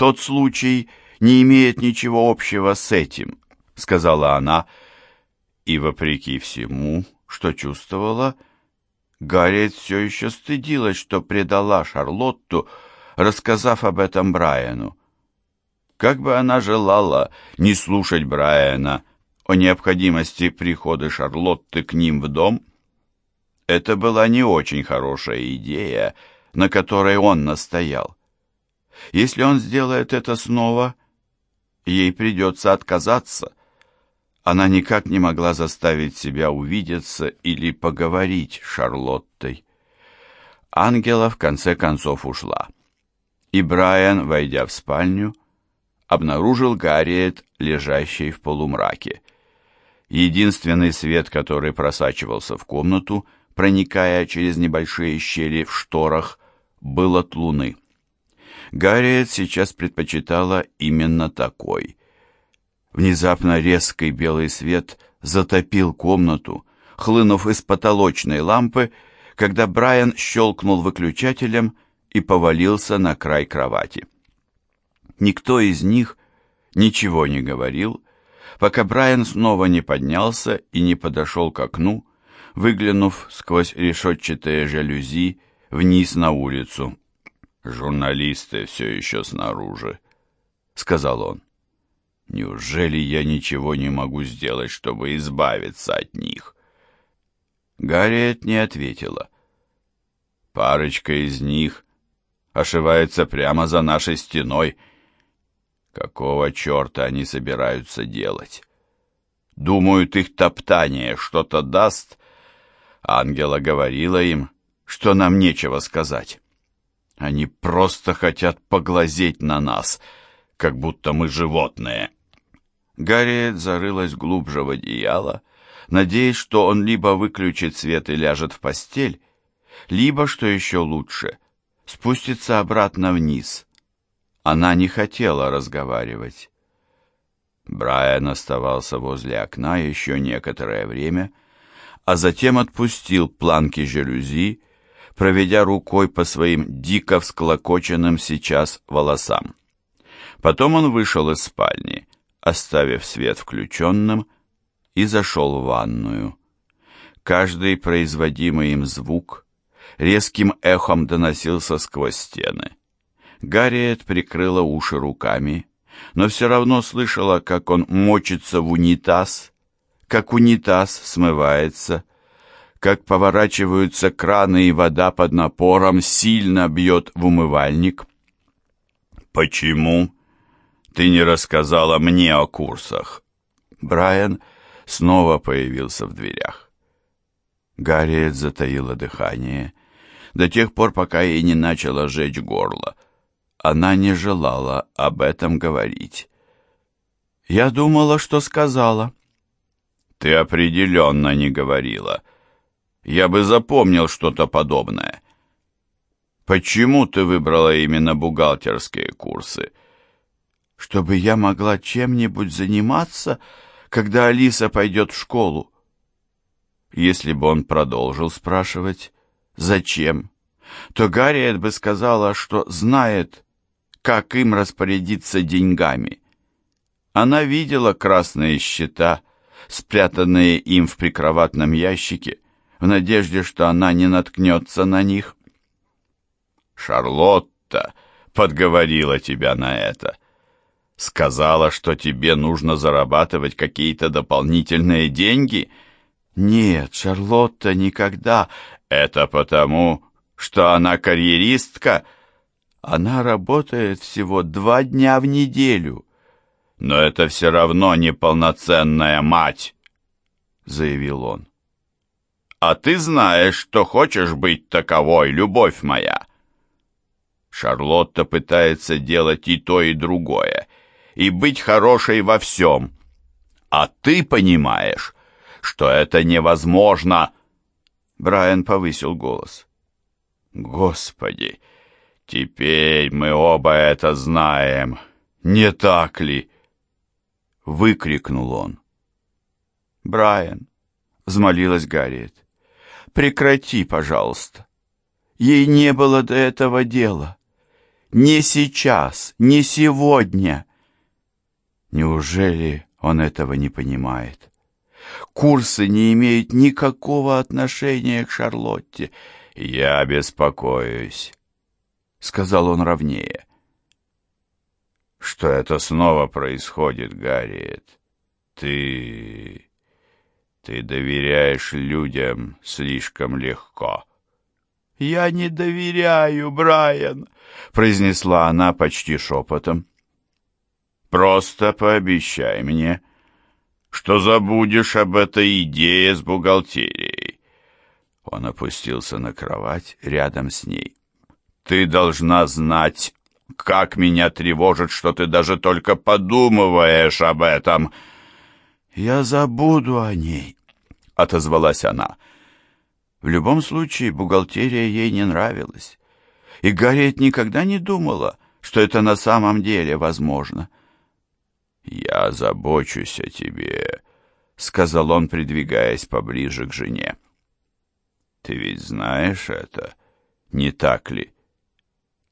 Тот случай не имеет ничего общего с этим, сказала она, и вопреки всему, что чувствовала, Гарриет все еще стыдилась, что предала Шарлотту, рассказав об этом Брайану. Как бы она желала не слушать Брайана о необходимости прихода Шарлотты к ним в дом, это была не очень хорошая идея, на которой он настоял. Если он сделает это снова, ей придется отказаться. Она никак не могла заставить себя увидеться или поговорить с Шарлоттой. Ангела в конце концов ушла. И Брайан, войдя в спальню, обнаружил Гарриет, лежащей в полумраке. Единственный свет, который просачивался в комнату, проникая через небольшие щели в шторах, был от луны. Гарриет сейчас предпочитала именно такой. Внезапно резкий белый свет затопил комнату, хлынув из потолочной лампы, когда Брайан щелкнул выключателем и повалился на край кровати. Никто из них ничего не говорил, пока Брайан снова не поднялся и не подошел к окну, выглянув сквозь решетчатые жалюзи вниз на улицу. «Журналисты все еще снаружи», — сказал он. «Неужели я ничего не могу сделать, чтобы избавиться от них?» Гарриет не ответила. «Парочка из них ошивается прямо за нашей стеной. Какого черта они собираются делать? Думают, их топтание что-то даст?» Ангела говорила им, что нам нечего сказать. Они просто хотят поглазеть на нас, как будто мы животные. Гарриет зарылась глубже в одеяло, надеясь, что он либо выключит свет и ляжет в постель, либо, что еще лучше, спустится обратно вниз. Она не хотела разговаривать. Брайан оставался возле окна еще некоторое время, а затем отпустил планки жалюзи, проведя рукой по своим дико всклокоченным сейчас волосам. Потом он вышел из спальни, оставив свет включенным, и зашел в ванную. Каждый производимый им звук резким эхом доносился сквозь стены. Гарриет прикрыла уши руками, но все равно слышала, как он мочится в унитаз, как унитаз смывается, как поворачиваются краны и вода под напором сильно бьет в умывальник. «Почему ты не рассказала мне о курсах?» Брайан снова появился в дверях. Гарриет затаила дыхание до тех пор, пока ей не начало жечь горло. Она не желала об этом говорить. «Я думала, что сказала». «Ты определенно не говорила», я бы запомнил что-то подобное. Почему ты выбрала именно бухгалтерские курсы? Чтобы я могла чем-нибудь заниматься, когда Алиса пойдет в школу. Если бы он продолжил спрашивать, зачем, то Гарриет бы сказала, что знает, как им распорядиться деньгами. Она видела красные счета, спрятанные им в прикроватном ящике, в надежде, что она не наткнется на них. «Шарлотта подговорила тебя на это. Сказала, что тебе нужно зарабатывать какие-то дополнительные деньги?» «Нет, Шарлотта никогда. Это потому, что она карьеристка. Она работает всего два дня в неделю». «Но это все равно неполноценная мать», — заявил он. А ты знаешь, что хочешь быть таковой, любовь моя. Шарлотта пытается делать и то, и другое, и быть хорошей во всем. А ты понимаешь, что это невозможно. Брайан повысил голос. Господи, теперь мы оба это знаем, не так ли? Выкрикнул он. Брайан, взмолилась Гарриет. Прекрати, пожалуйста. Ей не было до этого дела. Не сейчас, не сегодня. Неужели он этого не понимает? Курсы не имеют никакого отношения к Шарлотте. Я беспокоюсь, сказал он ровнее. Что это снова происходит, Гарриет? Ты... ты доверяешь людям слишком легко. «Я не доверяю, Брайан», — произнесла она почти шепотом. «Просто пообещай мне, что забудешь об этой идее с бухгалтерией». Он опустился на кровать рядом с ней. «Ты должна знать, как меня тревожит, что ты даже только подумываешь об этом». «Я забуду о ней», — отозвалась она. В любом случае, бухгалтерия ей не нравилась. И Гарриет никогда не думала, что это на самом деле возможно. «Я забочусь о тебе», — сказал он, придвигаясь поближе к жене. «Ты ведь знаешь это, не так ли?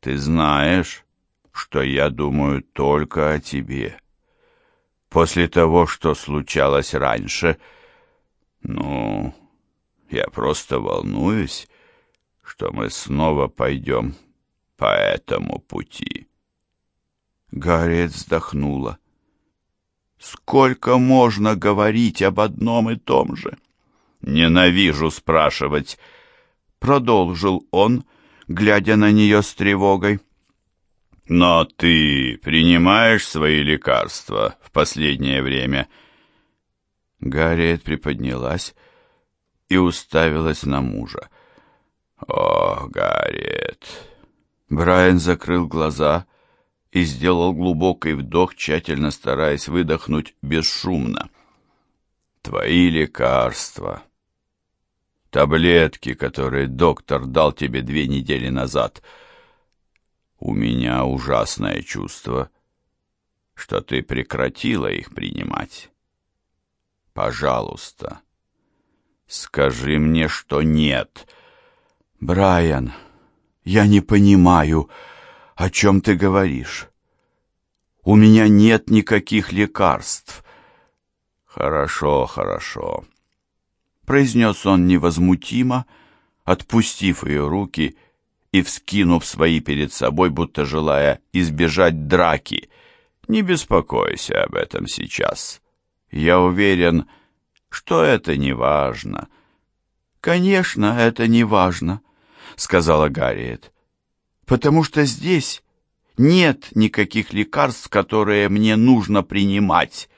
Ты знаешь, что я думаю только о тебе. После того, что случалось раньше, ну, я просто волнуюсь, что мы снова пойдем по этому пути. Гарриет вздохнула. Сколько можно говорить об одном и том же? Ненавижу спрашивать, продолжил он, глядя на нее с тревогой. Но ты принимаешь свои лекарства в последнее время? Гарриет приподнялась и уставилась на мужа. «О, Гарриет!» Брайан закрыл глаза и сделал глубокий вдох, тщательно стараясь выдохнуть бесшумно. «Твои лекарства, таблетки, которые доктор дал тебе две недели назад. У меня ужасное чувство, что ты прекратила их принимать. Пожалуйста, Скажи мне, что нет. Брайан, я не понимаю, о чем ты говоришь. У меня нет никаких лекарств. Хорошо, хорошо, произнес он невозмутимо, отпустив ее руки и вскинув свои перед собой, будто желая избежать драки. Не беспокойся об этом сейчас. Я уверен, что это не важно. Конечно, это не важно, сказала Гарриет, потому что здесь нет никаких лекарств, которые мне нужно принимать.